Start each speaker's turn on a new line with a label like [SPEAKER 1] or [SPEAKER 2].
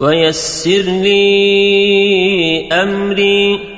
[SPEAKER 1] ويسر لي أمري.